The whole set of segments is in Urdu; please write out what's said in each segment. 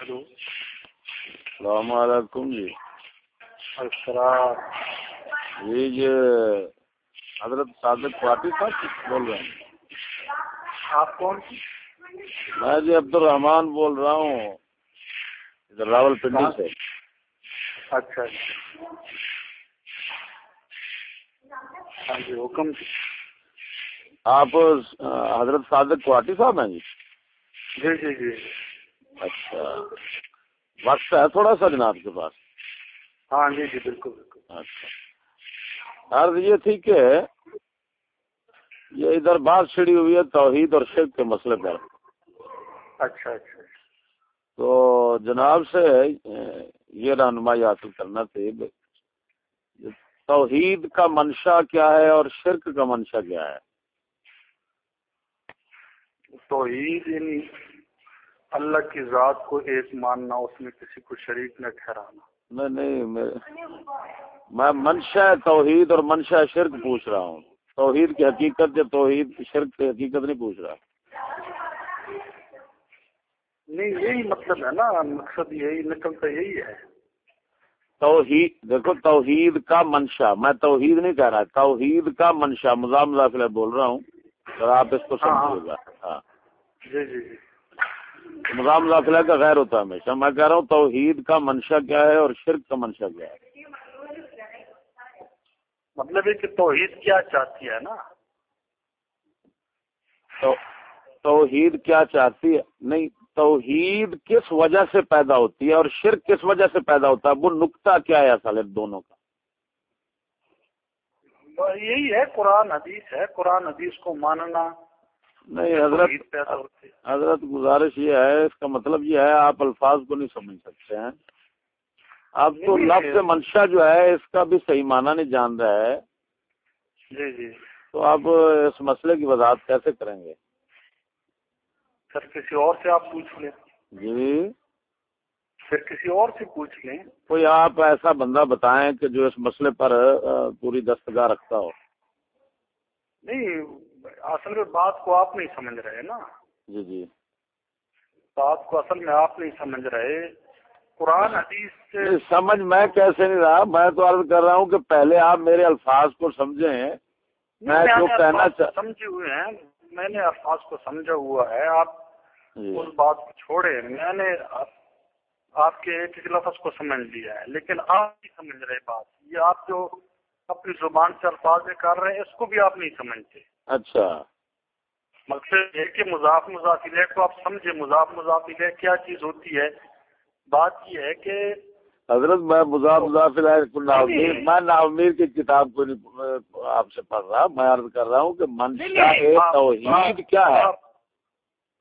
ہلو۔ السلام علیکم جی۔ السلام۔ جی یہ حضرت صادق پارٹی صاحب بول رہے ہیں؟ آپ کون میں جی عبد الرحمان بول رہا ہوں ادھر راول پنڈی سے۔ اچھا اچھا ہاں جی حکم آپ حضرت صادق کوٹی صاحب ہیں جی؟ جی جی جی۔ اچھا۔ وقت ہے تھوڑا سا جناب کے پاس۔ ہاں جی جی بالکل بالکل۔ اچھا۔ عرض یہ تھی کہ یہ ادھر بات چھڑی ہوئی ہے توحید اور شرک کے مسئلے پر۔ اچھا اچھا تو جناب سے یہ رہنمائی حاصل کرنا تھی توحید کا منشا کیا ہے اور شرک کا منشا کیا ہے؟ توحید یعنی اللہ کی ذات کو ایک ماننا اس میں کسی کو شریک نہ ٹھہرانا۔ نہیں نہیں میں منشا توحید اور منشا شرک پوچھ رہا ہوں۔ توحید کی حقیقت یا توحید شرک کی حقیقت نہیں پوچھ رہا۔ نہیں یہی مطلب ہے نا مقصد یہی نکلتا یہی ہے۔ توحید دیکھو توحید کا منشا میں توحید نہیں کہہ رہا توحید کا منشا مزام داخلہ بول رہا ہوں۔ اور آپ اس کو ہاں، ہاں۔ سمجھیے گا۔ ہاں۔ جی جی جی۔ مقام داخلہ کا غیر ہوتا ہے ہمیشہ۔ میں کہہ رہا ہوں توحید کا منشا کیا ہے اور شرک کا منشا کیا ہے؟ مطلب ہے کہ توحید کیا چاہتی ہے نا؟ تو توحید کیا چاہتی ہے؟ نہیں توحید کس وجہ سے پیدا ہوتی ہے اور شرک کس وجہ سے پیدا ہوتا ہے؟ وہ نقطہ کیا ہے اصل دونوں کا؟ یہی ہے قرآن حدیث ہے۔ قرآن حدیث کو ماننا نہیں حضرت حضرت گزارش یہ ہے اس کا مطلب یہ ہے آپ الفاظ کو نہیں سمجھ سکتے ہیں۔ آپ تو لفظ منشا جو ہے اس کا بھی صحیح معنی نہیں جان رہا ہے جی جی۔ تو آپ اس مسئلے کی وضاحت کیسے کریں گے؟ سر کسی اور سے آپ پوچھ لیں۔ جی۔ پھر کسی اور سے پوچھ لیں۔ کوئی آپ ایسا بندہ بتائیں کہ جو اس مسئلے پر پوری دستگاہ رکھتا ہو۔ نہیں اصل میں بات کو آپ نہیں سمجھ رہے نا۔ جی جی۔ بات کو اصل میں آپ نہیں سمجھ رہے۔ قرآن حدیث سے سمجھ میں کیسے نہیں رہا؟ میں تو عرض کر رہا ہوں کہ پہلے آپ میرے الفاظ کو سمجھیں۔ میں جو کہنا سمجھے ہوئے ہیں میں نے الفاظ کو سمجھا ہوا ہے۔ آپ جی۔ اس بات کو چھوڑے میں نے آپ کے ایک ایک لفظ کو سمجھ لیا ہے لیکن آپ نہیں سمجھ رہے بات۔ یہ آپ جو اپنی زبان سے الفاظ کر رہے ہیں اس کو بھی آپ نہیں سمجھتے۔ اچھا۔ مقصد یہ کہ مضاف مضافی کو آپ سمجھے مضاف مضافی کیا چیز ہوتی ہے۔ بات یہ ہے کہ حضرت میں مضاف مضاف میں نامیر کی کتاب کو آپ سے پڑھ رہا میں عرض کر رہا ہوں کہ منشا توحید کیا ہے؟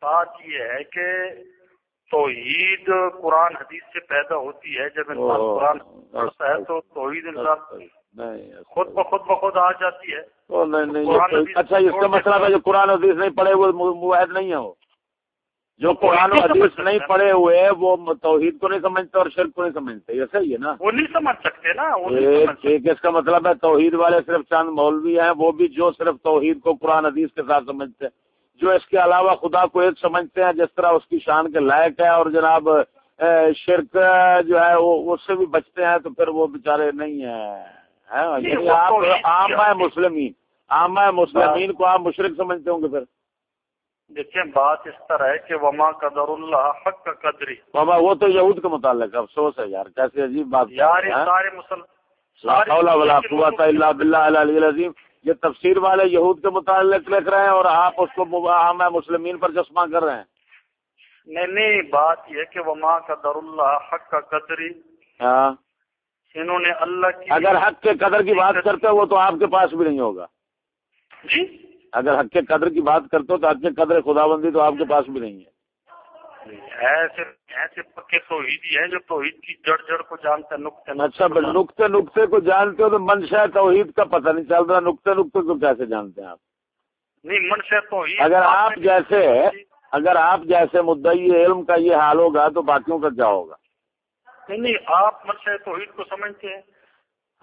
بات یہ ہے کہ توحید قرآن حدیث سے پیدا ہوتی ہے۔ جب انسان قرآن پڑھتا ہے تو توحید انسان خود بخود بخود آ جاتی ہے۔ نہیں نہیں اچھا اس کا مطلب ہے جو قرآن حدیث نہیں پڑھے وہ معاہد نہیں ہے وہ۔ جو قرآن حدیث نہیں پڑھے ہوئے وہ توحید کو نہیں سمجھتے اور شرک کو نہیں سمجھتے یہ صحیح ہے نا۔ وہ نہیں سمجھ سکتے نا ایک اس کا مطلب ہے توحید والے صرف چند مولوی ہیں وہ بھی جو صرف توحید کو قرآن حدیث کے ساتھ سمجھتے ہیں۔ جو اس کے علاوہ خدا کو ایک سمجھتے ہیں جس طرح اس کی شان کے لائق ہے اور جناب شرک جو ہے وہ اس سے بھی بچتے ہیں تو پھر وہ بےچارے نہیں ہیں۔ یعنی آپ عام مسلمین۔ عام مسلمین کو آپ مشرق سمجھتے ہوں گے پھر۔ دیکھیں بات اس طرح ہے کہ وما قدر اللہ حق کا قدری بابا وہ تو یہود کے متعلق افسوس ہے یار کیسے عجیب بات یار سارے مسلم یہ تفسیر والے یہود کے متعلق لکھ رہے ہیں اور آپ اس کو عام مسلمین پر چشمہ کر رہے ہیں۔ نہیں نہیں بات یہ کہ وما قدر اللہ حق کا قدری ہاں۔ انہوں نے اللہ کی اگر حق کے قدر کی بات کرتے وہ تو آپ کے پاس بھی نہیں ہوگا۔ جی؟ اگر حق کے قدر کی بات کرتے ہو تو حق کے قدر خدا بندی تو آپ کے پاس بھی نہیں ہے۔ ایسے ایسے پکے توحیدی ہیں جو توحید کی جڑ جڑ کو جانتے ہیں نقطے اچھا نقطے نقطے کو جانتے ہو تو منشا توحید کا پتہ نہیں چل رہا۔ نقطے نقطے کو کیسے جانتے ہیں آپ؟ نہیں منشا توحید اگر آپ جیسے اگر آپ جیسے مدعی علم کا یہ حال ہوگا تو باقیوں کا کیا ہوگا؟ نہیں نہیں آپ منشا توحید کو سمجھتے ہیں۔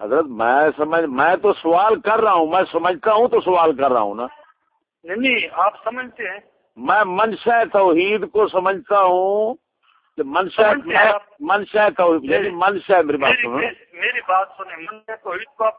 حضرت میں سمجھ میں تو سوال کر رہا ہوں میں سمجھتا ہوں تو سوال کر رہا ہوں نا۔ نہیں نہیں آپ سمجھتے ہیں۔ میں منشا توحید کو سمجھتا ہوں۔ منشا منشا کا یعنی منشا میری بات میری بات سنیں منشا توحید کو آپ